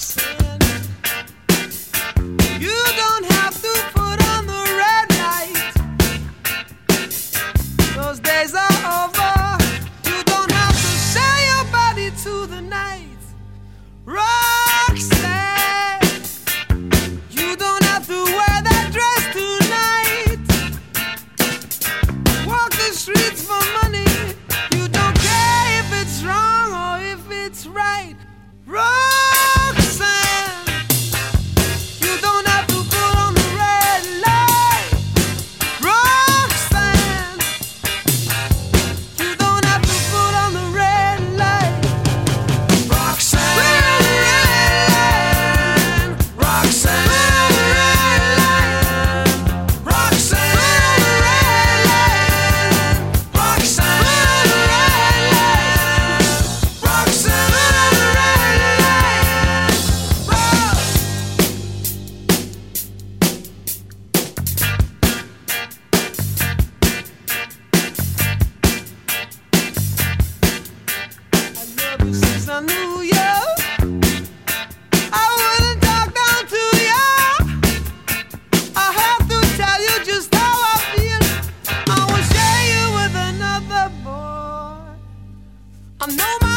Yeah. I know my